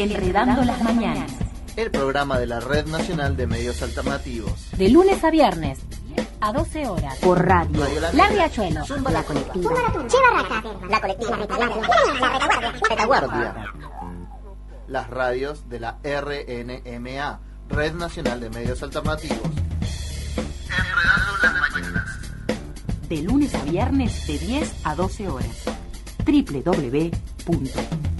Enredando las Mañanas. El programa de la Red Nacional de Medios Alternativos. De lunes a viernes, a 12 horas. Por radio. La Riachuelo. La colectiva. La colectiva. La retaguardia. Las radios de la RNMA, Red Nacional de Medios Alternativos. Enredando las Mañanas. De lunes a viernes, de 10 a 12 horas. www.rnma.org.ar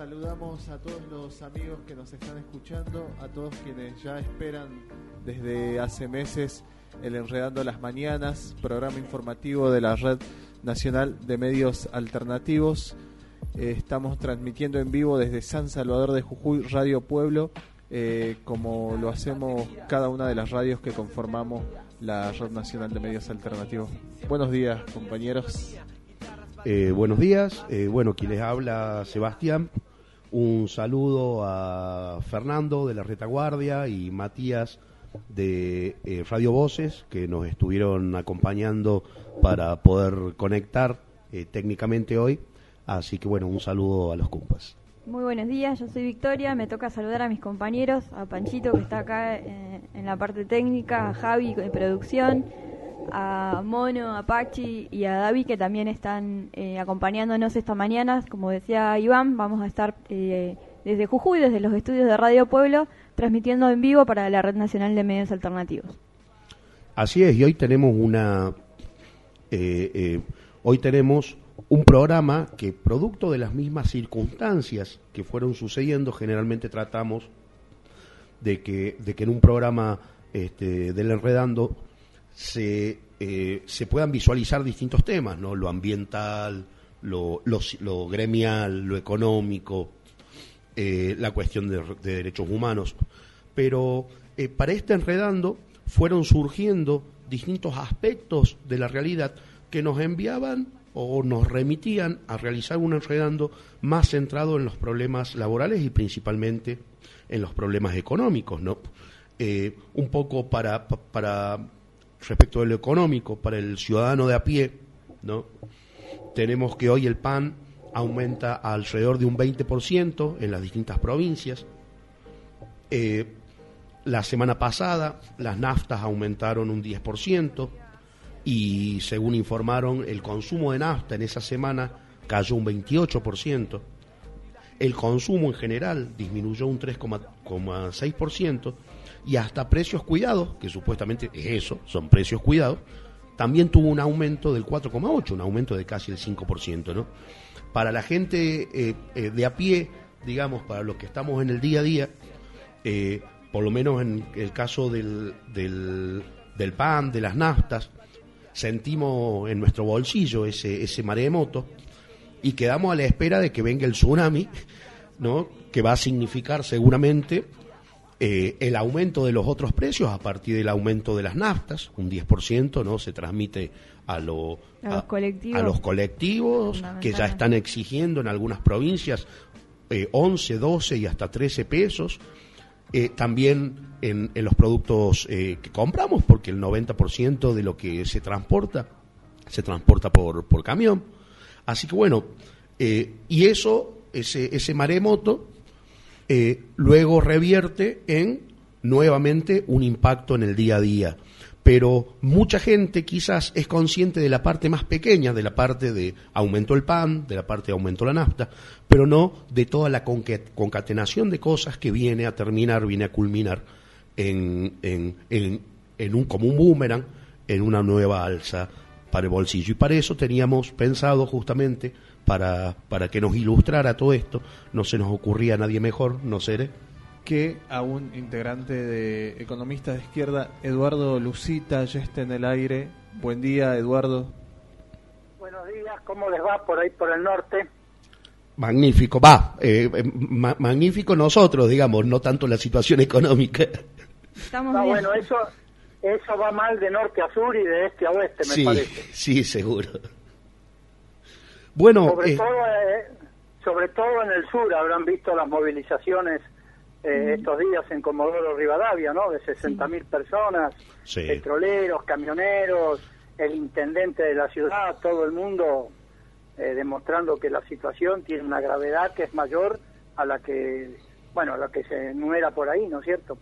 Saludamos a todos los amigos que nos están escuchando, a todos quienes ya esperan desde hace meses el Enredando las Mañanas, programa informativo de la Red Nacional de Medios Alternativos. Eh, estamos transmitiendo en vivo desde San Salvador de Jujuy, Radio Pueblo, eh, como lo hacemos cada una de las radios que conformamos la Red Nacional de Medios Alternativos. Buenos días, compañeros. Eh, buenos días, bueno, quien les habla Sebastián. Un saludo a Fernando de la Retaguardia y Matías de eh, Radio Voces que nos estuvieron acompañando para poder conectar eh, técnicamente hoy. Así que bueno, un saludo a los compas. Muy buenos días, yo soy Victoria, me toca saludar a mis compañeros, a Panchito que está acá eh, en la parte técnica, a Javi de producción, a Mono, a Pachi y a David que también están eh, acompañándonos esta mañana. Como decía Iván, vamos a estar eh, desde Jujuy, desde los estudios de Radio Pueblo, transmitiendo en vivo para la Red Nacional de Medios Alternativos. Así es, y hoy tenemos una. eh, eh, hoy tenemos un programa que, producto de las mismas circunstancias que fueron sucediendo, generalmente tratamos de que, de que en un programa este, del Enredando se, eh, se puedan visualizar distintos temas, ¿no? Lo ambiental, lo, gremial, lo económico, eh, la cuestión de, de derechos humanos. Pero eh, para este enredando fueron surgiendo distintos aspectos de la realidad que nos enviaban o nos remitían a realizar un enredando más centrado en los problemas laborales y principalmente en los problemas económicos, ¿no? Un poco para, pa- para respecto de lo económico, para el ciudadano de a pie, ¿no? Tenemos que hoy el pan aumenta alrededor de un 20% en las distintas provincias. Eh, la semana pasada las naftas aumentaron un 10% y según informaron el consumo de nafta en esa semana cayó un 28%. El consumo en general disminuyó un 3,6% y hasta precios cuidados, que supuestamente es eso, son precios cuidados, también tuvo un aumento del 4,8, un aumento de casi el 5%, ¿no? Para la gente eh, eh, de a pie, digamos, para los que estamos en el día a día, eh, por lo menos en el caso del, del, del pan, de las naftas, sentimos en nuestro bolsillo ese, ese maremoto y quedamos a la espera de que venga el tsunami, ¿no? que va a significar seguramente eh, el aumento de los otros precios a partir del aumento de las naftas, un 10%, ¿no? Se transmite a, lo- A los colectivos. a los colectivos que ya están exigiendo en algunas provincias eh, 11, 12 y hasta 13 pesos. Eh, también en, en los productos eh, que compramos, porque el 90% de lo que se transporta se transporta por, por camión. Así que bueno, eh, y eso, ese, ese maremoto, eh, luego revierte en nuevamente un impacto en el día a día. Pero mucha gente quizás es consciente de la parte más pequeña, de la parte de aumentó el pan, de la parte de aumentó la nafta, pero no de toda la concatenación de cosas que viene a terminar, viene a culminar en, en, en, en un, como un boomerang, en una nueva alza para el bolsillo. Y para eso teníamos pensado justamente, para, para que nos ilustrara todo esto, no se nos ocurría a nadie mejor, no seré, que a un integrante de Economistas de Izquierda, Eduardo Lucita, ya está en el aire. Buen día, Eduardo. ¿Cómo les va por ahí por el norte? Magnífico, va, eh, eh, ma- magnífico nosotros, digamos, no tanto la situación económica. Estamos bien. bueno, eso eso va mal de norte a sur y de este a oeste, me Sí, parece. sí, seguro. Bueno, Sobre eh, todo eh, sobre todo en el sur habrán visto las movilizaciones eh, estos días en Comodoro Rivadavia, ¿no? De 60.000 personas, Sí. petroleros, camioneros, el intendente de la ciudad, todo el mundo eh, demostrando que la situación tiene una gravedad que es mayor a la que, bueno, a la que se enumera por ahí, ¿no es cierto?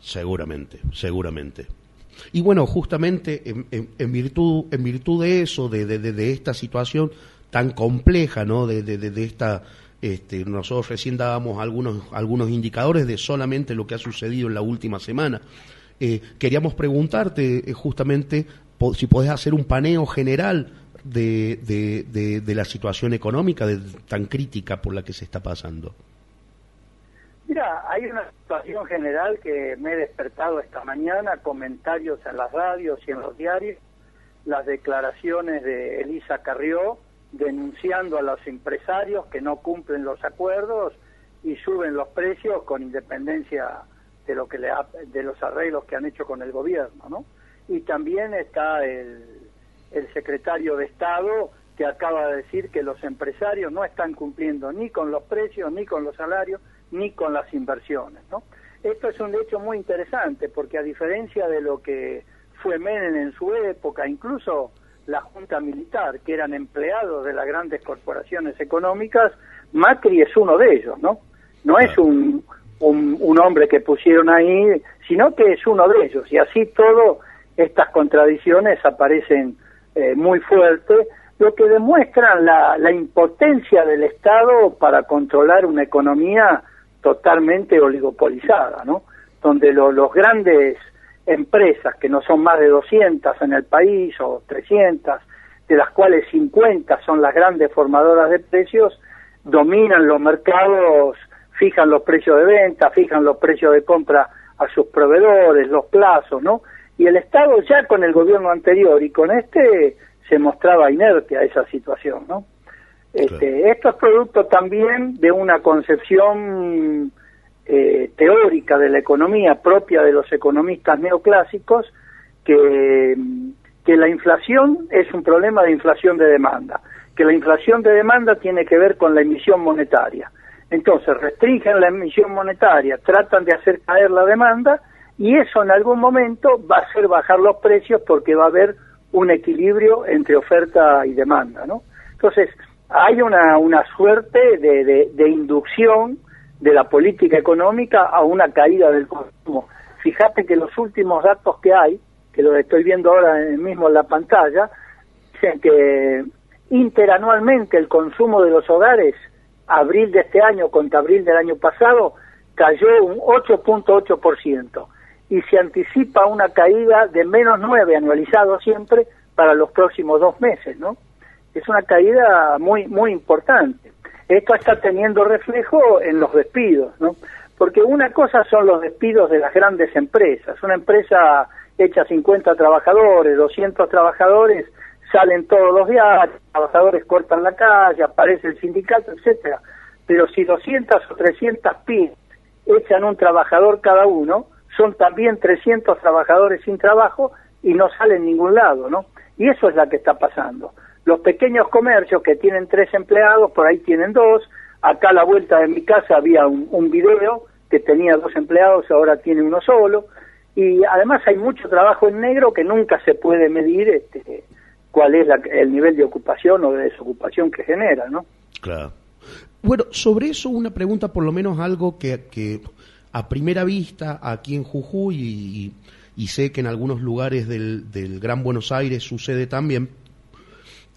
Seguramente, seguramente. Y bueno, justamente en, en- en virtud, en virtud de eso, de, de- de- de esta situación tan compleja, ¿no? De, de- de- esta, este, nosotros recién dábamos algunos, algunos indicadores de solamente lo que ha sucedido en la última semana. Eh, queríamos preguntarte eh, justamente si podés hacer un paneo general de, de- de- de la situación económica tan crítica por la que se está pasando. Mira, hay una situación general que me he despertado esta mañana, comentarios en las radios y en los diarios, las declaraciones de Elisa Carrió denunciando a los empresarios que no cumplen los acuerdos y suben los precios con independencia de lo que le ha- de los arreglos que han hecho con el gobierno, ¿no? Y también está el, secretario de Estado que acaba de decir que los empresarios no están cumpliendo ni con los precios, ni con los salarios, ni con las inversiones, ¿no? Esto es un hecho muy interesante porque a diferencia de lo que fue Menem en su época, incluso la Junta Militar, que eran empleados de las grandes corporaciones económicas, Macri es uno de ellos, ¿no? No es un, un, un hombre que pusieron ahí, sino que es uno de ellos. Y así todo, estas contradicciones aparecen eh, muy fuertes, lo que demuestran la, la impotencia del Estado para controlar una economía totalmente oligopolizada, ¿no? Donde lo- los grandes empresas, que no son más de 200 en el país o 300, de las cuales 50 son las grandes formadoras de precios, dominan los mercados, fijan los precios de venta, fijan los precios de compra a sus proveedores, los plazos, ¿no? Y el Estado ya con el gobierno anterior y con este se mostraba inerte a esa situación, ¿no? Este, Esto es producto también de una concepción eh, teórica de la economía propia de los economistas neoclásicos que, que la inflación es un problema de inflación de demanda, que la inflación de demanda tiene que ver con la emisión monetaria. Entonces restringen la emisión monetaria, tratan de hacer caer la demanda y eso en algún momento va a hacer bajar los precios porque va a haber un equilibrio entre oferta y demanda, ¿no? Entonces, hay una, una suerte de, de inducción de la política económica a una caída del consumo. Fíjate que los últimos datos que hay, que los estoy viendo ahora mismo en la pantalla, dicen que interanualmente el consumo de los hogares, abril de este año contra abril del año pasado, cayó un 8.8% y se anticipa una caída de menos 9 anualizado siempre para los próximos dos meses, ¿no? Es una caída muy muy importante. Esto está teniendo reflejo en los despidos, ¿no? Porque una cosa son los despidos de las grandes empresas. Una empresa hecha 50 trabajadores, 200 trabajadores, salen todos los días, trabajadores cortan la calle, aparece el sindicato, etcétera. Pero si 200 o 300 pymes echan un trabajador cada uno, son también 300 trabajadores sin trabajo y no salen en ningún lado, ¿no? Y eso es lo que está pasando. Los pequeños comercios que tienen tres empleados, por ahí tienen dos. Acá a la vuelta de mi casa había un, un video que tenía dos empleados, ahora tiene uno solo. Y además hay mucho trabajo en negro que nunca se puede medir este, cuál es la- el nivel de ocupación o de desocupación que genera, ¿no? Claro. Bueno, sobre eso una pregunta, por lo menos algo que, que a primera vista aquí en Jujuy y, y sé que en algunos lugares del, del Gran Buenos Aires sucede también.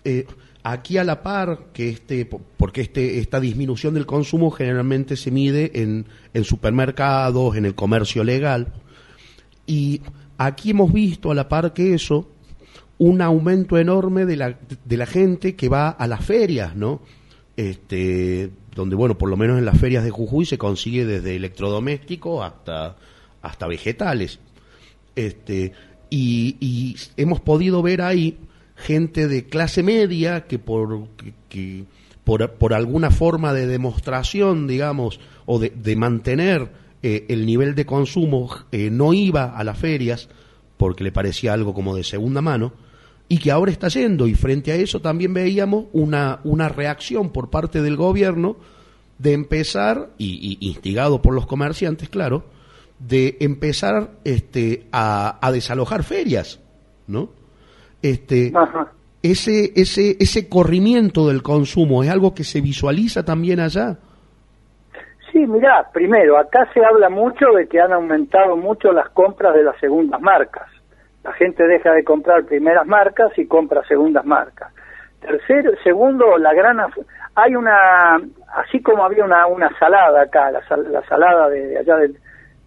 Eh, aquí a la par que este, po- porque este, esta disminución del consumo generalmente se mide en, supermercados, en el comercio legal, y aquí hemos visto a la par que eso un aumento enorme de la, de la gente que va a las ferias, ¿no? Este, donde, bueno, por lo menos en las ferias de Jujuy se consigue desde electrodoméstico hasta, hasta vegetales. Este, y hemos podido ver ahí gente de clase media que por, que, por, por alguna forma de demostración, digamos, o de, de mantener eh, el nivel de consumo, eh, no iba a las ferias porque le parecía algo como de segunda mano, y que ahora está yendo. Y frente a eso también veíamos una, una reacción por parte del gobierno de empezar, y, y instigado por los comerciantes, claro, de empezar este, a, a desalojar ferias, ¿no? Este, Ajá. ese, ese, ese corrimiento del consumo es algo que se visualiza también allá. Sí, mirá, primero, acá se habla mucho de que han aumentado mucho las compras de las segundas marcas. La gente deja de comprar primeras marcas y compra segundas marcas. Tercero, segundo, la gran hay una así como había una una salada acá, la, sal- la salada de, de allá del-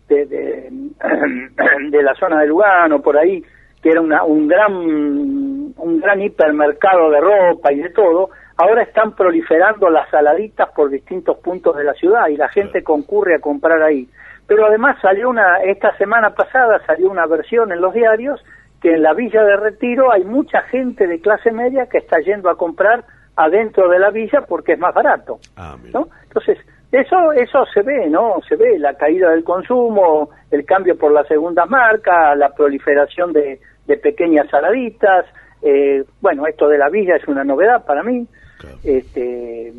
de, de, de la zona de Lugano por ahí, que era una, un gran un gran hipermercado de ropa y de todo, ahora están proliferando las saladitas por distintos puntos de la ciudad y la gente concurre a comprar ahí. Pero además salió una, esta semana pasada salió una versión en los diarios que en la villa de Retiro hay mucha gente de clase media que está yendo a comprar adentro de la villa porque es más barato. ¿no? Entonces, eso eso se ve, ¿no? Se ve la caída del consumo, el cambio por las segundas marcas, la proliferación de, de pequeñas saladitas. Eh, bueno, esto de la villa es una novedad para mí. Este,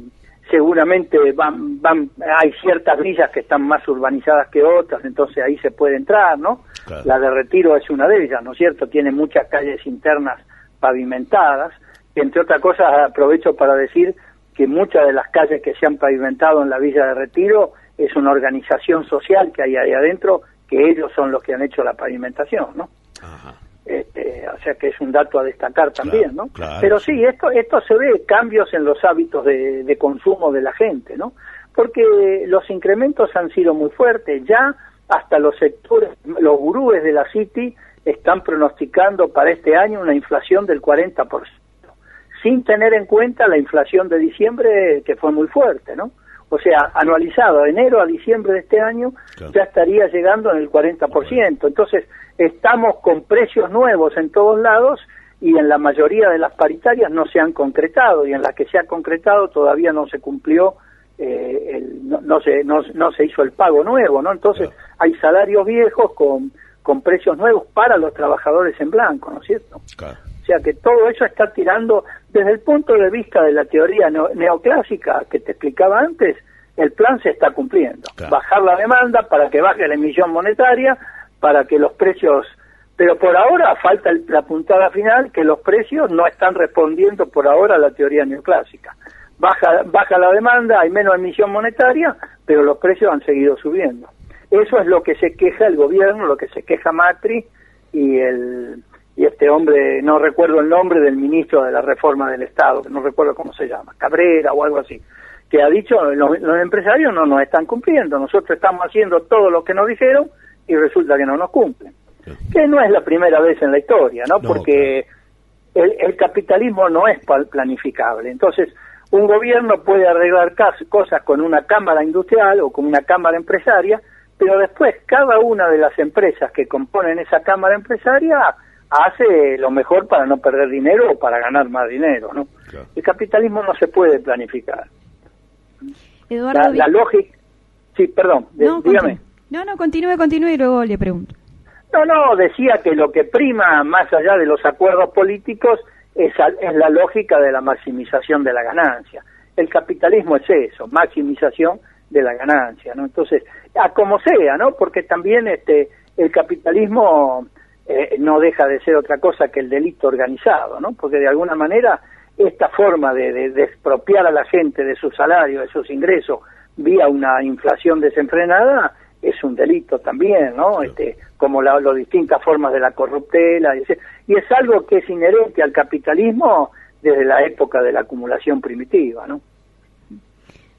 seguramente van, van, hay ciertas villas que están más urbanizadas que otras, entonces ahí se puede entrar, ¿no? Claro. La de Retiro es una de ellas, ¿no es cierto? Tiene muchas calles internas pavimentadas. Entre otras cosas, aprovecho para decir que muchas de las calles que se han pavimentado en la Villa de Retiro es una organización social que hay ahí adentro, que ellos son los que han hecho la pavimentación, ¿no? Este, o sea que es un dato a destacar también, ¿no? claro, Pero sí, esto esto se ve cambios en los hábitos de, de consumo de la gente, ¿no? Porque los incrementos han sido muy fuertes, ya hasta los sectores, los gurúes de la City están pronosticando para este año una inflación del 40%, sin tener en cuenta la inflación de diciembre que fue muy fuerte, ¿no? O sea, anualizado de enero a diciembre de este año ya estaría llegando en el 40%. Entonces, estamos con precios nuevos en todos lados y en la mayoría de las paritarias no se han concretado y en las que se ha concretado todavía no se cumplió eh, el- no, no se no, no se hizo el pago nuevo, ¿no? Entonces, hay salarios viejos con con precios nuevos para los trabajadores en blanco, ¿no es cierto? O sea que todo eso está tirando, desde el punto de vista de la teoría neo- neoclásica que te explicaba antes, el plan se está cumpliendo. Bajar la demanda para que baje la emisión monetaria, para que los precios... Pero por ahora falta el- la puntada final, que los precios no están respondiendo por ahora a la teoría neoclásica. Baja, baja la demanda, hay menos emisión monetaria, pero los precios han seguido subiendo. Eso es lo que se queja el gobierno, lo que se queja Macri y el y este hombre, no recuerdo el nombre del ministro de la reforma del Estado, que no recuerdo cómo se llama, Cabrera o algo así, que ha dicho, los, los empresarios no nos están cumpliendo, nosotros estamos haciendo todo lo que nos dijeron y resulta que no nos cumplen. Que no es la primera vez en la historia, ¿no? Porque el, el capitalismo no es planificable. Entonces, un gobierno puede arreglar cosas con una cámara industrial o con una cámara empresaria, pero después cada una de las empresas que componen esa cámara empresaria hace lo mejor para no perder dinero o para ganar más dinero, ¿no? El capitalismo no se puede planificar. Eduardo, La, la lógica... Sí, perdón, de- no, dígame. no, no, continúe, continúe y luego le pregunto. No, no, decía que lo que prima más allá de los acuerdos políticos es, al- es la lógica de la maximización de la ganancia. El capitalismo es eso, maximización de la ganancia, ¿no? Entonces, a como sea, ¿no? Porque también este el capitalismo eh, no deja de ser otra cosa que el delito organizado, ¿no? Porque de alguna manera esta forma de, de- de expropiar a la gente de su salario, de sus ingresos, vía una inflación desenfrenada, es un delito también, ¿no? Este, como la- las distintas formas de la corruptela, y, y es algo que es inherente al capitalismo desde la época de la acumulación primitiva, ¿no?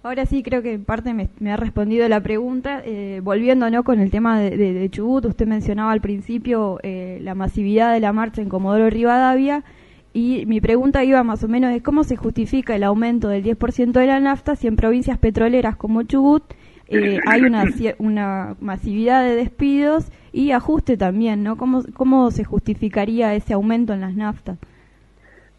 Ahora sí, creo que en parte me, ha respondido la pregunta. Eh, volviendo ¿no? con el tema de, Chubut, usted mencionaba al principio eh, la masividad de la marcha en Comodoro Rivadavia. Y mi pregunta iba más o menos de cómo se justifica el aumento del 10% de la nafta si en provincias petroleras como Chubut eh, hay una, una masividad de despidos y ajuste también, ¿no? ¿Cómo, ¿Cómo se justificaría ese aumento en las naftas?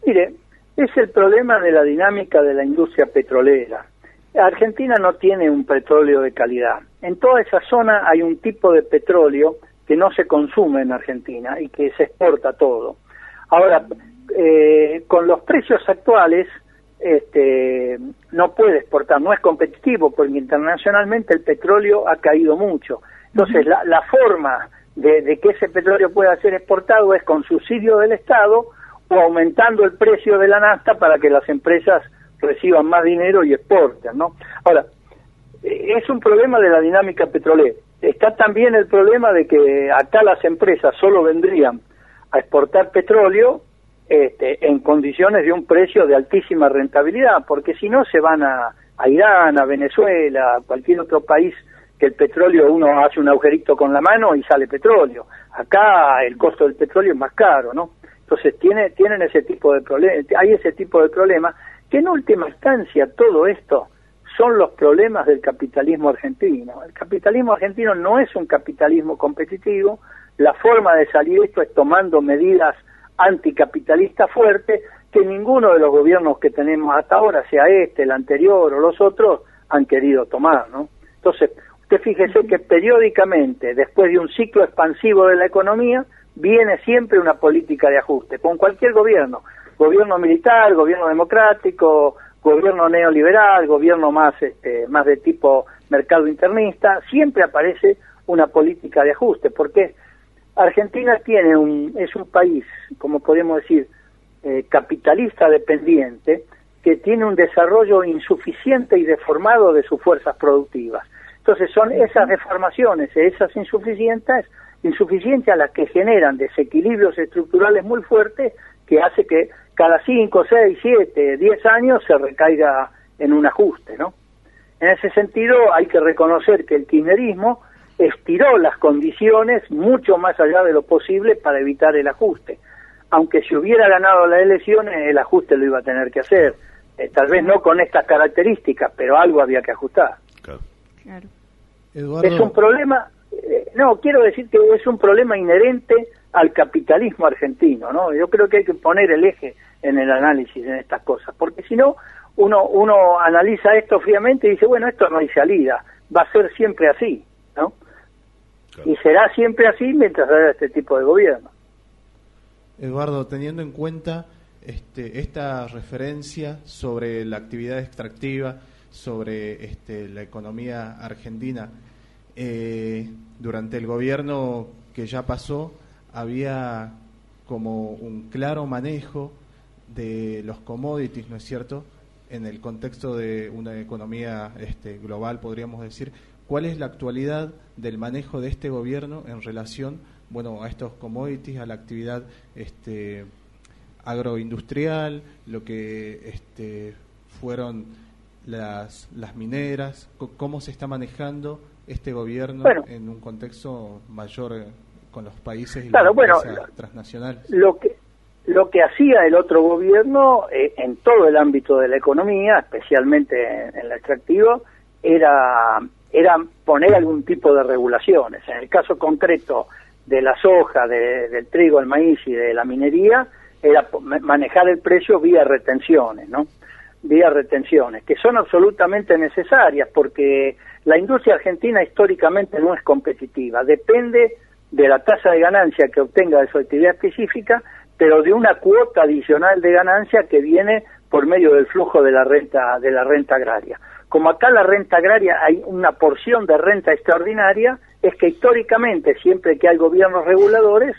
Mire, es el problema de la dinámica de la industria petrolera. Argentina no tiene un petróleo de calidad. En toda esa zona hay un tipo de petróleo que no se consume en Argentina y que se exporta todo. Ahora, eh, con los precios actuales, este, no puede exportar, no es competitivo porque internacionalmente el petróleo ha caído mucho. Entonces, la, la forma de, de, que ese petróleo pueda ser exportado es con subsidio del Estado o aumentando el precio de la nafta para que las empresas reciban más dinero y exporten, ¿no? Ahora, es un problema de la dinámica petrolera. Está también el problema de que acá las empresas solo vendrían a exportar petróleo este, en condiciones de un precio de altísima rentabilidad, porque si no se van a, a Irán, a Venezuela, a cualquier otro país que el petróleo uno hace un agujerito con la mano y sale petróleo. Acá el costo del petróleo es más caro, ¿no? Entonces tiene, tienen ese tipo de problemas, hay ese tipo de problemas que en última instancia todo esto son los problemas del capitalismo argentino. El capitalismo argentino no es un capitalismo competitivo, la forma de salir de esto es tomando medidas anticapitalistas fuertes que ninguno de los gobiernos que tenemos hasta ahora, sea este, el anterior o los otros, han querido tomar, ¿no? Entonces, usted fíjese que periódicamente, después de un ciclo expansivo de la economía, viene siempre una política de ajuste, con cualquier gobierno, gobierno militar, gobierno democrático, gobierno neoliberal, gobierno más, este, más de tipo mercado internista, siempre aparece una política de ajuste, porque Argentina tiene un, es un país, como podemos decir, eh, capitalista dependiente, que tiene un desarrollo insuficiente y deformado de sus fuerzas productivas. Entonces son esas deformaciones, esas insuficientes, insuficiencias las que generan desequilibrios estructurales muy fuertes que hace que cada 5, 6, 7, 10 años se recaiga en un ajuste, ¿no? En ese sentido hay que reconocer que el kirchnerismo estiró las condiciones mucho más allá de lo posible para evitar el ajuste. Aunque si hubiera ganado las elecciones, el ajuste lo iba a tener que hacer. Eh, tal vez no con estas características, pero algo había que ajustar. Claro. Claro. Eduardo, Es un problema, eh, no, quiero decir que es un problema inherente al capitalismo argentino, ¿no? Yo creo que hay que poner el eje en el análisis en estas cosas, porque si no, uno, uno analiza esto fríamente y dice, bueno, esto no hay salida, va a ser siempre así, ¿no? Claro. Y será siempre así mientras haya este tipo de gobierno. Eduardo, teniendo en cuenta este, esta referencia sobre la actividad extractiva, sobre este, la economía argentina, eh, durante el gobierno que ya pasó había como un claro manejo de los commodities, ¿no es cierto? En el contexto de una economía este, global, podríamos decir. ¿Cuál es la actualidad del manejo de este gobierno en relación, bueno, a estos commodities, a la actividad este, agroindustrial, lo que este, fueron las, las mineras, cómo se está manejando este gobierno Bueno. en un contexto mayor con los países y Claro, bueno, lo- transnacionales. Lo que lo que hacía el otro gobierno eh, en todo el ámbito de la economía, especialmente en, en el extractivo, era era poner algún tipo de regulaciones. En el caso concreto de la soja, de- del trigo, el maíz y de la minería, era manejar el precio vía retenciones, ¿no? Vía retenciones, que son absolutamente necesarias porque la industria argentina históricamente no es competitiva, depende de la tasa de ganancia que obtenga de su actividad específica, pero de una cuota adicional de ganancia que viene por medio del flujo de la renta de la renta agraria. Como acá la renta agraria hay una porción de renta extraordinaria, es que históricamente siempre que hay gobiernos reguladores,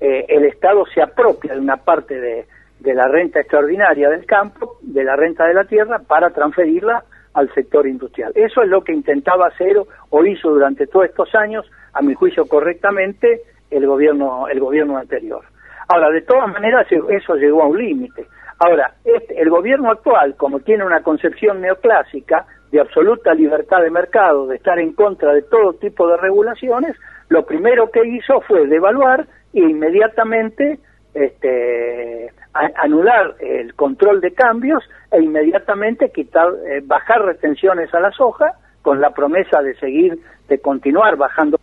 eh, el Estado se apropia de una parte de, de la renta extraordinaria del campo, de la renta de la tierra, para transferirla al sector industrial. Eso es lo que intentaba hacer o- hizo durante todos estos años, a mi juicio correctamente, el gobierno, el gobierno anterior. Ahora, de todas maneras, eso llegó a un límite. Ahora, este, el gobierno actual, como tiene una concepción neoclásica de absoluta libertad de mercado, de estar en contra de todo tipo de regulaciones, lo primero que hizo fue devaluar e inmediatamente este, a- anular el control de cambios e inmediatamente quitar, eh, bajar retenciones a la soja con la promesa de seguir, de continuar bajando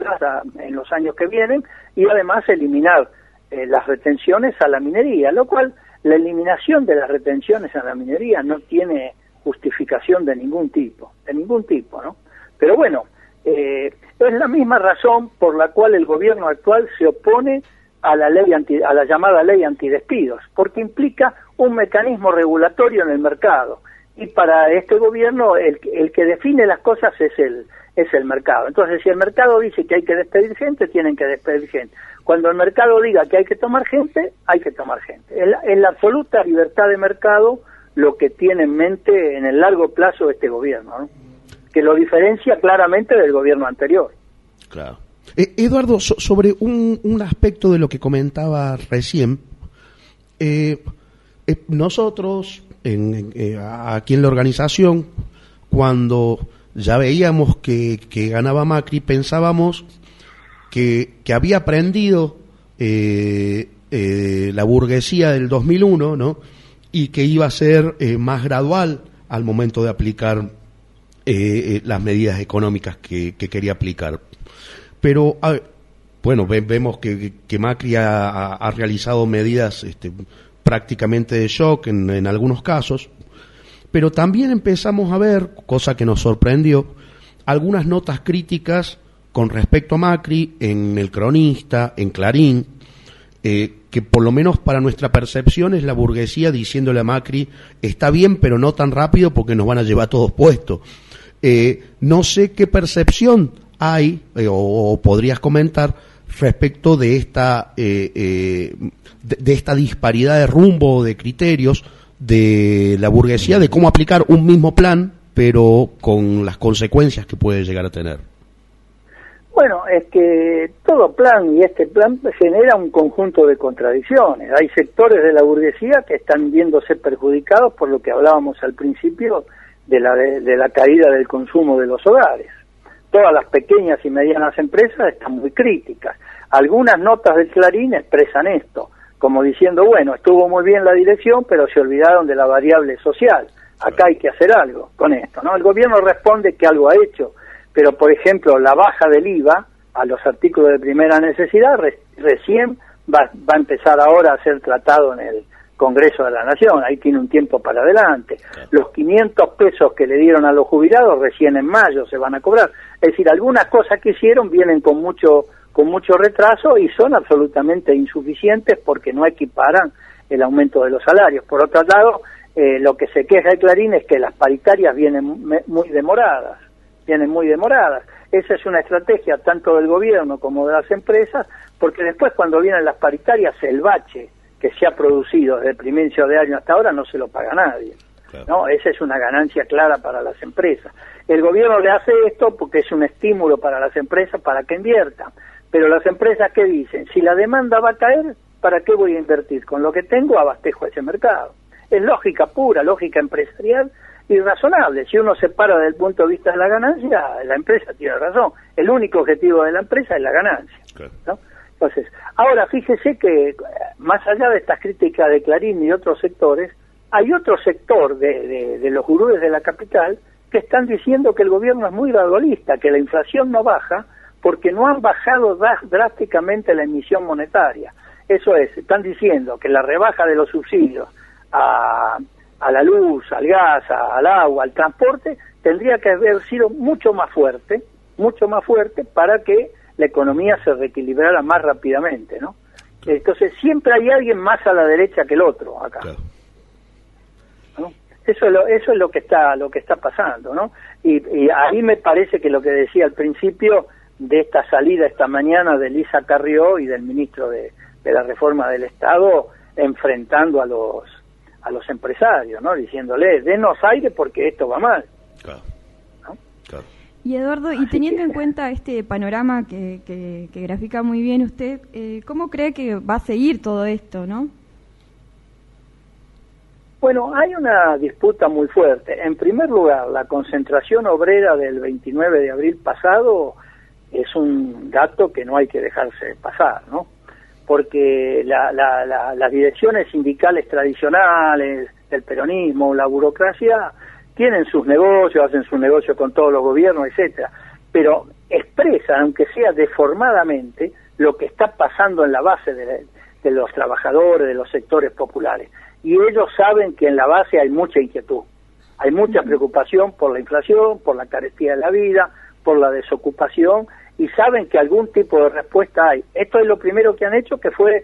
en los años que vienen y además eliminar eh, las retenciones a la minería, lo cual la eliminación de las retenciones en la minería no tiene justificación de ningún tipo, de ningún tipo, ¿no? Pero bueno, eh, es la misma razón por la cual el gobierno actual se opone a la ley anti, a la llamada ley antidespidos, porque implica un mecanismo regulatorio en el mercado y para este gobierno el, el que define las cosas es el es el mercado. Entonces, si el mercado dice que hay que despedir gente, tienen que despedir gente. Cuando el mercado diga que hay que tomar gente, hay que tomar gente. En la, absoluta libertad de mercado lo que tiene en mente en el largo plazo este gobierno, que lo diferencia claramente del gobierno anterior. Claro. Eh, Eduardo, sobre un, un, aspecto de lo que comentaba recién, eh, eh, nosotros en, aquí en la organización, cuando ya veíamos que, ganaba Macri, pensábamos que, que había aprendido la burguesía del 2001, ¿no? Y que iba a ser más gradual al momento de aplicar las medidas económicas que, quería aplicar. Pero, bueno, vemos que, que Macri ha, realizado medidas este, prácticamente de shock en, en algunos casos, pero también empezamos a ver, cosa que nos sorprendió, algunas notas críticas con respecto a Macri en El Cronista, en Clarín, eh, que por lo menos para nuestra percepción es la burguesía diciéndole a Macri, está bien, pero no tan rápido porque nos van a llevar todos puestos. Eh, no sé qué percepción hay, eh, o, podrías comentar, respecto de esta, de, de, esta disparidad de rumbo, de criterios, de la burguesía de cómo aplicar un mismo plan, pero con las consecuencias que puede llegar a tener. Bueno, es que todo plan y este plan genera un conjunto de contradicciones. Hay sectores de la burguesía que están viéndose perjudicados por lo que hablábamos al principio de la, de, la caída del consumo de los hogares. Todas las pequeñas y medianas empresas están muy críticas. Algunas notas del Clarín expresan esto como diciendo, bueno, estuvo muy bien la dirección, pero se olvidaron de la variable social. Acá hay que hacer algo con esto, ¿no? El gobierno responde que algo ha hecho, pero por ejemplo, la baja del IVA a los artículos de primera necesidad recién va, va a empezar ahora a ser tratado en el Congreso de la Nación, ahí tiene un tiempo para adelante. Los 500 pesos que le dieron a los jubilados recién en mayo se van a cobrar. Es decir, algunas cosas que hicieron vienen con mucho con mucho retraso y son absolutamente insuficientes porque no equiparan el aumento de los salarios. Por otro lado, eh, lo que se queja de Clarín es que las paritarias vienen muy demoradas, vienen muy demoradas. Esa es una estrategia tanto del gobierno como de las empresas, porque después cuando vienen las paritarias, el bache que se ha producido desde el primer de año hasta ahora no se lo paga nadie. ¿No? Esa es una ganancia clara para las empresas. El gobierno le hace esto porque es un estímulo para las empresas para que inviertan. Pero las empresas que dicen, si la demanda va a caer, ¿para qué voy a invertir? Con lo que tengo abastejo ese mercado. Es lógica pura, lógica empresarial y razonable. Si uno se para desde el punto de vista de la ganancia, la empresa tiene razón. El único objetivo de la empresa es la ganancia. Entonces, ahora fíjese que más allá de estas críticas de Clarín y otros sectores, hay otro sector de, de los gurúes de la capital que están diciendo que el gobierno es muy gradualista, que la inflación no baja, porque no han bajado drásticamente la emisión monetaria. Eso es, están diciendo que la rebaja de los subsidios a, la luz, al gas, al agua, al transporte, tendría que haber sido mucho más fuerte, mucho más fuerte para que la economía se reequilibrara más rápidamente, ¿no? Entonces siempre hay alguien más a la derecha que el otro acá. Eso es lo, eso es lo que está lo que está pasando, ¿no? Y, y ahí me parece que lo que decía al principio de esta salida esta mañana de Lisa Carrió y del ministro de, la Reforma del Estado enfrentando a los a los empresarios, ¿no? Diciéndole, denos aire porque esto va mal. Claro. Y Eduardo, y teniendo en cuenta este panorama que, que, grafica muy bien usted, eh, ¿cómo cree que va a seguir todo esto, no? Bueno, hay una disputa muy fuerte. En primer lugar, la concentración obrera del 29 de abril pasado es un dato que no hay que dejarse pasar, ¿no? Porque las direcciones sindicales tradicionales, el peronismo, la burocracia, tienen sus negocios, hacen su negocio con todos los gobiernos, etcétera, pero expresan, aunque sea deformadamente, lo que está pasando en la base de los trabajadores, de los sectores populares. Y ellos saben que en la base hay mucha inquietud, hay mucha preocupación por la inflación, por la carestía de la vida, por la desocupación, y saben que algún tipo de respuesta hay. Esto es lo primero que han hecho, que fue,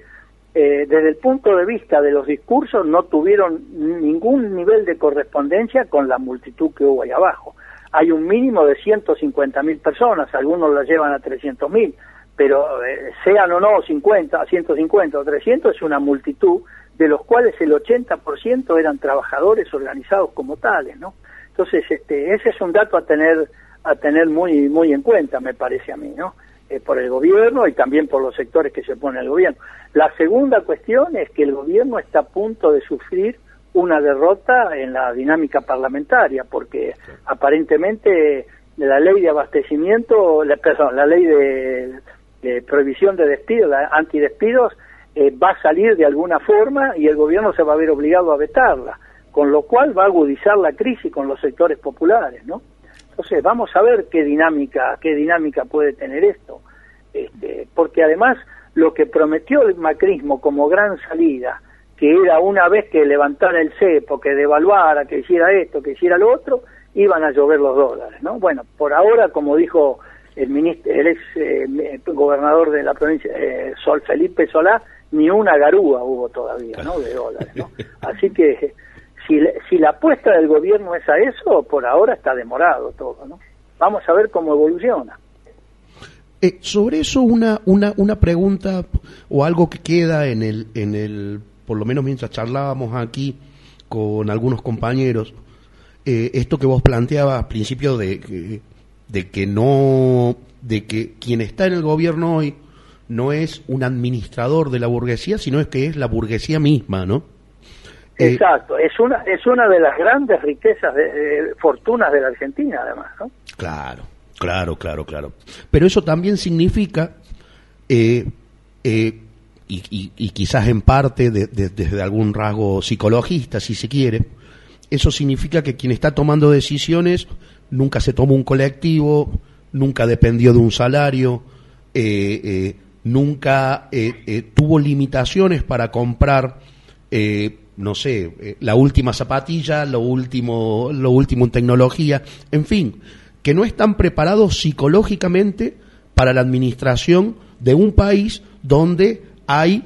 eh, desde el punto de vista de los discursos, no tuvieron ningún nivel de correspondencia con la multitud que hubo ahí abajo. Hay un mínimo de 150 mil personas, algunos la llevan a 300 mil, pero eh, sean o no 50, 150 o 300, es una multitud de los cuales el 80% eran trabajadores organizados como tales, ¿no? Entonces, este, ese es un dato a tener a tener muy muy en cuenta, me parece a mí, ¿no? Eh, por el gobierno y también por los sectores que se ponen al gobierno. La segunda cuestión es que el gobierno está a punto de sufrir una derrota en la dinámica parlamentaria, porque aparentemente la ley de abastecimiento, la, perdón, la ley de, de prohibición de despidos, la antidespidos, eh, va a salir de alguna forma y el gobierno se va a ver obligado a vetarla, con lo cual va a agudizar la crisis con los sectores populares, ¿no? Entonces vamos a ver qué dinámica, qué dinámica puede tener esto, este, porque además lo que prometió el macrismo como gran salida, que era una vez que levantara el cepo, que devaluara, que hiciera esto, que hiciera lo otro, iban a llover los dólares, ¿no? Bueno, por ahora, como dijo el, ministro, el ex eh, gobernador de la provincia, eh, Sol Felipe Solá, ni una garúa hubo todavía, ¿no? De dólares, ¿no? Así que si, si la apuesta del gobierno es a eso, por ahora está demorado todo, ¿no? Vamos a ver cómo evoluciona. Eh, sobre eso una, una, una pregunta o algo que queda en el, en el, por lo menos mientras charlábamos aquí con algunos compañeros, eh, esto que vos planteabas al principio de, de que no, de que quien está en el gobierno hoy no es un administrador de la burguesía, sino es que es la burguesía misma, ¿no? Eh, Exacto, es una es una de las grandes riquezas, de, fortunas de la Argentina, además, ¿no? Claro, claro, claro, claro. Pero eso también significa, eh, eh, y, y, quizás en parte desde algún rasgo psicologista, si se quiere, eso significa que quien está tomando decisiones nunca se tomó un colectivo, nunca dependió de un salario, eh, eh, eh, tuvo limitaciones para comprar, eh, no sé, la última zapatilla, lo último, lo último en tecnología, en fin, que no están preparados psicológicamente para la administración de un país donde hay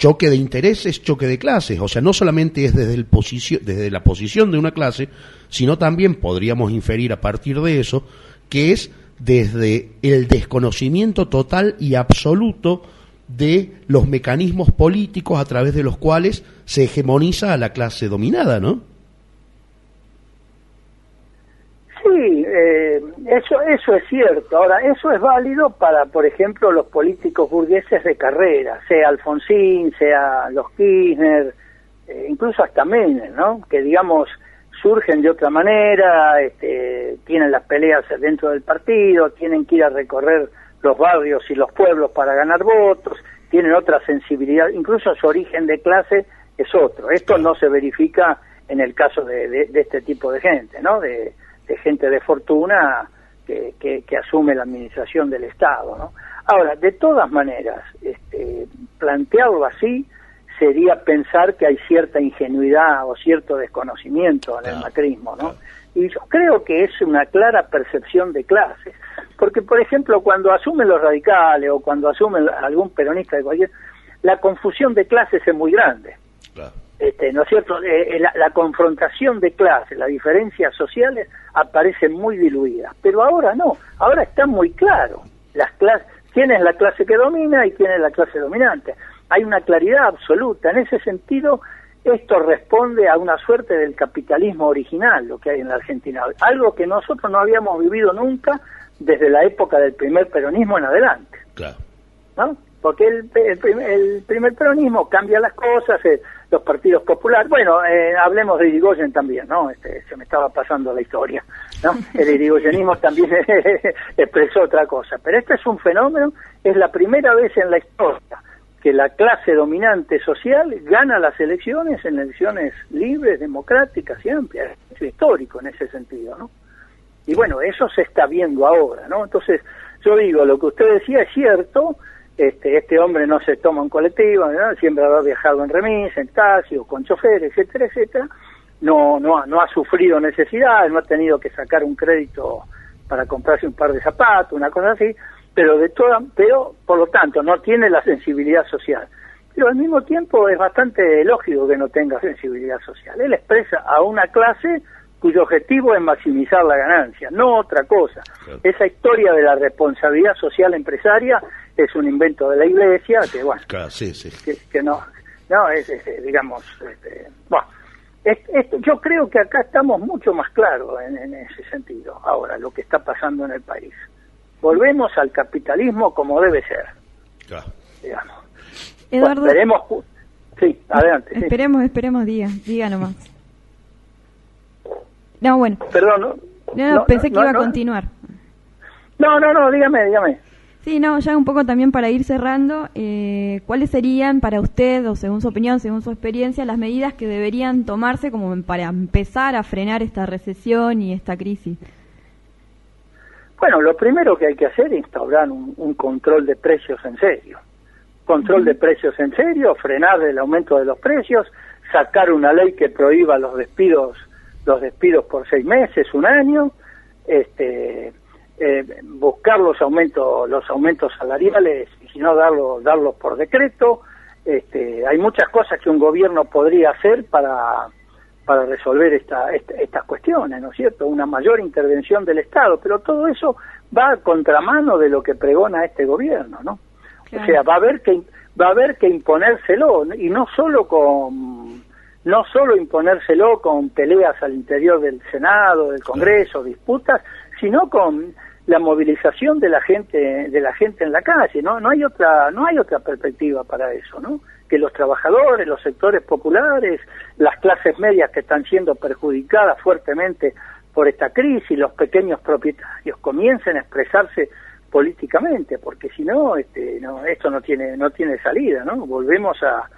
choque de intereses, choque de clases. O sea, no solamente es desde, el desde la posición de una clase, sino también podríamos inferir a partir de eso que es desde el desconocimiento total y absoluto de los mecanismos políticos a través de los cuales se hegemoniza a la clase dominada, ¿no? Sí, eh, eso, eso es cierto. Ahora, eso es válido para, por ejemplo, los políticos burgueses de carrera, sea Alfonsín, sea los Kirchner, eh, incluso hasta Menem, ¿no? Que digamos, surgen de otra manera, este, tienen las peleas dentro del partido, tienen que ir a recorrer los barrios y los pueblos para ganar votos, tienen otra sensibilidad, incluso su origen de clase es otro. Esto no se verifica en el caso de, este tipo de gente, ¿no? De, gente de fortuna que, que, asume la administración del Estado, ¿no? Ahora, de todas maneras, este, plantearlo así, sería pensar que hay cierta ingenuidad o cierto desconocimiento en el macrismo, ¿no? Y yo creo que es una clara percepción de clase, porque por ejemplo cuando asumen los radicales o cuando asumen algún peronista de cualquier, la confusión de clases es muy grande. Este, ¿No es cierto? Eh, eh, la, la, confrontación de clases, las diferencias sociales aparecen muy diluidas, pero ahora no, ahora está muy claro las clases, quién es la clase que domina y quién es la clase dominante hay una claridad absoluta. En ese sentido, esto responde a una suerte del capitalismo original, lo que hay en la Argentina, algo que nosotros no habíamos vivido nunca desde la época del primer peronismo en adelante. Claro. ¿No? Porque el, el, primer peronismo cambia las cosas, eh, los partidos populares, bueno, eh, hablemos de Irigoyen también, ¿no? Este, se me estaba pasando la historia, ¿no? El irigoyenismo también expresó otra cosa, pero este es un fenómeno, es la primera vez en la historia que la clase dominante social gana las elecciones en elecciones libres, democráticas y amplias. Es histórico en ese sentido, ¿no? Y bueno, eso se está viendo ahora, ¿no? Entonces, yo digo, lo que usted decía es cierto, este, este hombre no se toma un colectivo, ¿no? siempre ha viajado en remis, en taxi o con chofer, etcétera, etcétera, no, no, no ha sufrido necesidades, no ha tenido que sacar un crédito para comprarse un par de zapatos, una cosa así, pero de toda, pero por lo tanto no tiene la sensibilidad social. Pero al mismo tiempo es bastante lógico que no tenga sensibilidad social. Él expresa a una clase cuyo objetivo es maximizar la ganancia, no otra cosa. Esa historia de la responsabilidad social empresaria es un invento de la iglesia que, bueno, Claro, sí, sí. que, que no, no es, es, digamos, este, bueno, es- yo creo que acá estamos mucho más claros en, en ese sentido. Ahora, lo que está pasando en el país. Volvemos al capitalismo como debe ser, Claro. digamos. Eduardo, Bueno, esperemos, sí, adelante. sí. esperemos, esperemos, diga, diga nomás. No, bueno, Perdón, no, no, no, pensé que no, iba a continuar. No, no, no, dígame, dígame. Sí, no, ya un poco también para ir cerrando, eh, ¿cuáles serían para usted, o según su opinión, según su experiencia, las medidas que deberían tomarse como para empezar a frenar esta recesión y esta crisis? Bueno, lo primero que hay que hacer es instaurar un, un control de precios en serio. Control de precios en serio, frenar el aumento de los precios, sacar una ley que prohíba los despidos, los despidos por seis meses, un año, este, eh, buscar los aumentos, los aumentos salariales y si no darlos, darlos por decreto. Este, hay muchas cosas que un gobierno podría hacer para para resolver esta, esta- estas cuestiones, ¿no es cierto? Una mayor intervención del Estado, pero todo eso va a contramano de lo que pregona este gobierno, ¿no? Claro. O sea, va a haber que va a haber que imponérselo y no solo con no solo imponérselo con peleas al interior del Senado, del Congreso, disputas, sino con la movilización de la gente de la gente en la calle, ¿no? No hay otra no hay otra perspectiva para eso, ¿no? Que los trabajadores, los sectores populares, las clases medias que están siendo perjudicadas fuertemente por esta crisis, los pequeños propietarios comiencen a expresarse políticamente, porque si no, este, no, esto no tiene no tiene salida, ¿no? Volvemos a,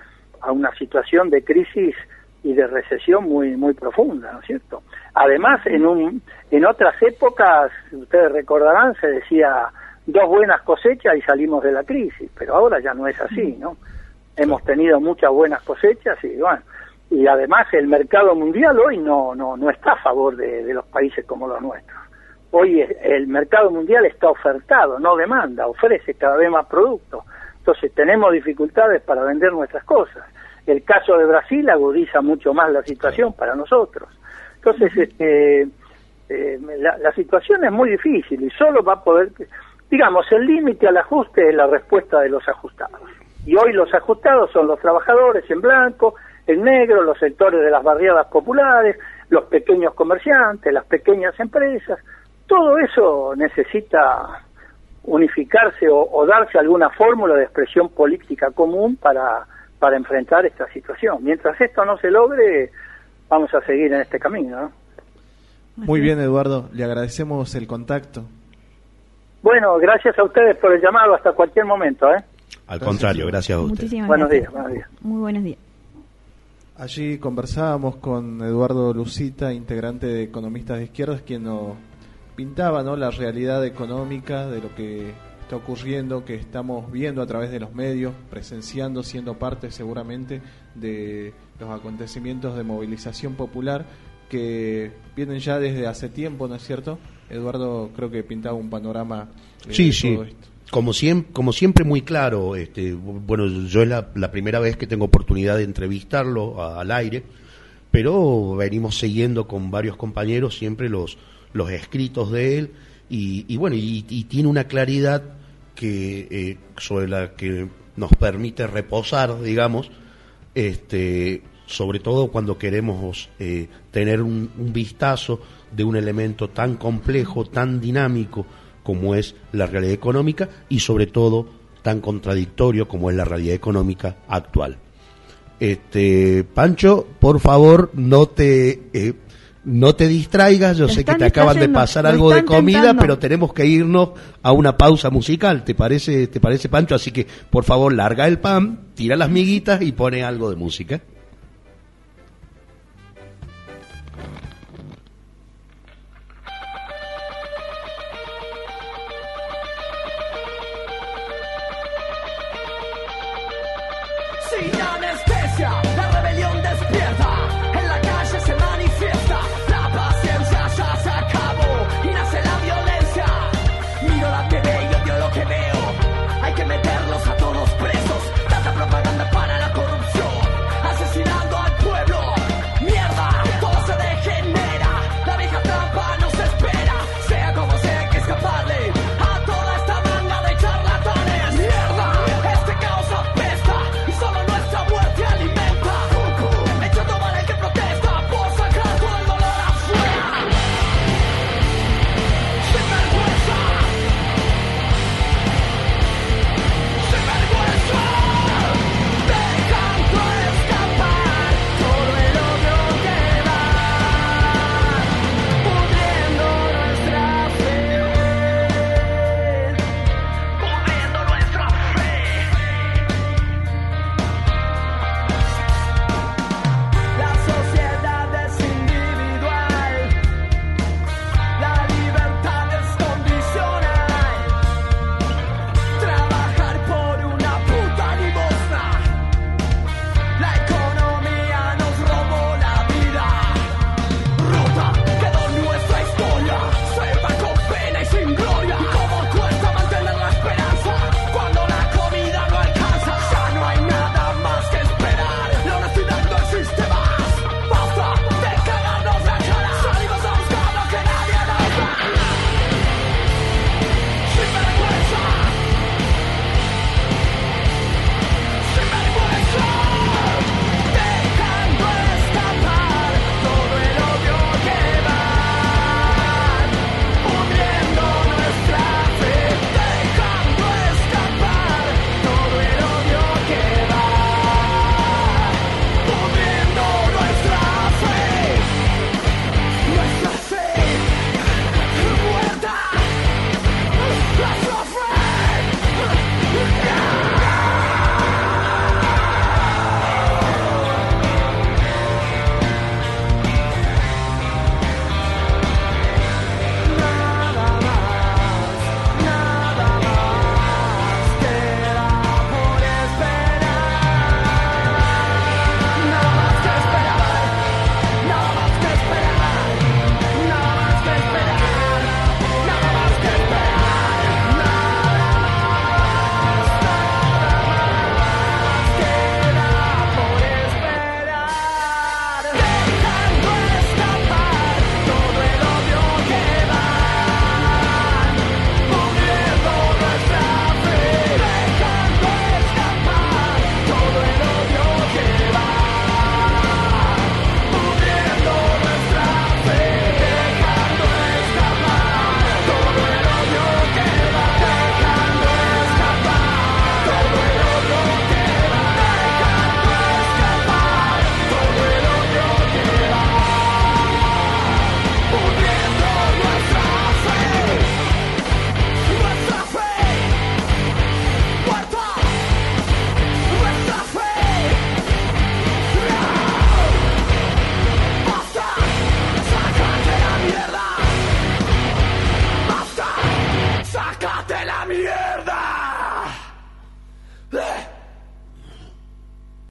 a una situación de crisis y de recesión muy muy profunda, ¿no es cierto? Además, en un en otras épocas, ustedes recordarán, se decía dos buenas cosechas y salimos de la crisis, pero ahora ya no es así, ¿no? Hemos tenido muchas buenas cosechas y bueno, y además el mercado mundial hoy no no no está a favor de, de los países como los nuestros. Hoy el mercado mundial está ofertado, no demanda, ofrece cada vez más productos. Entonces tenemos dificultades para vender nuestras cosas. El caso de Brasil agudiza mucho más la situación para nosotros. Entonces, este, eh, la, la situación es muy difícil y solo va a poder, digamos, el límite al ajuste es la respuesta de los ajustados. Y hoy los ajustados son los trabajadores en blanco, en negro, los sectores de las barriadas populares, los pequeños comerciantes, las pequeñas empresas. Todo eso necesita unificarse o, o darse alguna fórmula de expresión política común para, para enfrentar esta situación. Mientras esto no se logre, vamos a seguir en este camino. ¿no? Muy bien, Eduardo. Le agradecemos el contacto. Bueno, gracias a ustedes por el llamado hasta cualquier momento. ¿eh? Al contrario, gracias a usted. Muchísimas Buenos gracias. días, buenos días. Muy buenos días. Allí conversábamos con Eduardo Lucita, integrante de Economistas de Izquierdas, quien nos pintaba ¿no? la realidad económica de lo que está ocurriendo, que estamos viendo a través de los medios, presenciando, siendo parte seguramente de los acontecimientos de movilización popular que vienen ya desde hace tiempo, ¿no es cierto? Eduardo creo que pintaba un panorama eh, Sí, de sí. todo esto. Como siempre, como siempre muy claro, este, bueno, yo es la, la primera vez que tengo oportunidad de entrevistarlo al aire, pero venimos siguiendo con varios compañeros siempre los, los escritos de él y, bueno, y, y tiene una claridad que eh, sobre la que nos permite reposar, digamos, este, sobre todo cuando queremos eh, tener un, un vistazo de un elemento tan complejo, tan dinámico como es la realidad económica y sobre todo tan contradictorio como es la realidad económica actual. Este, Pancho, por favor, no te eh, no te distraigas, yo Te sé que te acaban de pasar algo de comida, tentando. pero tenemos que irnos a una pausa musical, ¿te parece, te parece Pancho? Así que, por favor, larga el pan, tira las miguitas y pone algo de música.